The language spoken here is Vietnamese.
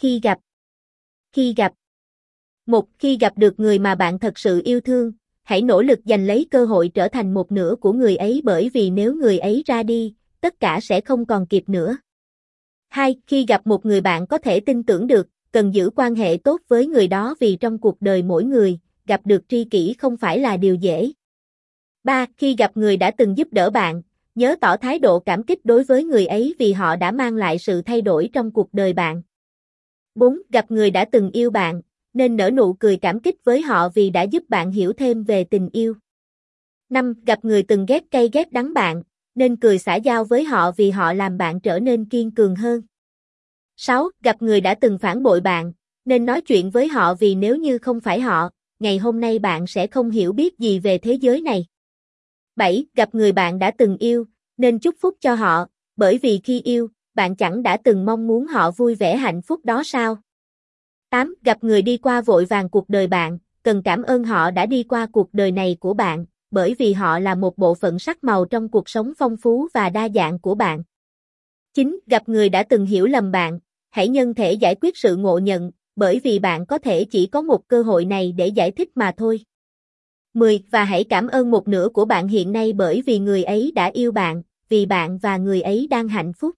Khi gặp. Khi gặp. Một, khi gặp được người mà bạn thật sự yêu thương, hãy nỗ lực giành lấy cơ hội trở thành một nửa của người ấy bởi vì nếu người ấy ra đi, tất cả sẽ không còn kịp nữa. hai Khi gặp một người bạn có thể tin tưởng được, cần giữ quan hệ tốt với người đó vì trong cuộc đời mỗi người, gặp được tri kỷ không phải là điều dễ. ba Khi gặp người đã từng giúp đỡ bạn, nhớ tỏ thái độ cảm kích đối với người ấy vì họ đã mang lại sự thay đổi trong cuộc đời bạn. 4. Gặp người đã từng yêu bạn, nên nở nụ cười cảm kích với họ vì đã giúp bạn hiểu thêm về tình yêu. 5. Gặp người từng ghét cay ghét đắng bạn, nên cười xả giao với họ vì họ làm bạn trở nên kiên cường hơn. 6. Gặp người đã từng phản bội bạn, nên nói chuyện với họ vì nếu như không phải họ, ngày hôm nay bạn sẽ không hiểu biết gì về thế giới này. 7. Gặp người bạn đã từng yêu, nên chúc phúc cho họ, bởi vì khi yêu, bạn chẳng đã từng mong muốn họ vui vẻ hạnh phúc đó sao? 8. Gặp người đi qua vội vàng cuộc đời bạn, cần cảm ơn họ đã đi qua cuộc đời này của bạn, bởi vì họ là một bộ phận sắc màu trong cuộc sống phong phú và đa dạng của bạn. 9. Gặp người đã từng hiểu lầm bạn, hãy nhân thể giải quyết sự ngộ nhận, bởi vì bạn có thể chỉ có một cơ hội này để giải thích mà thôi. 10. Và hãy cảm ơn một nửa của bạn hiện nay bởi vì người ấy đã yêu bạn, vì bạn và người ấy đang hạnh phúc.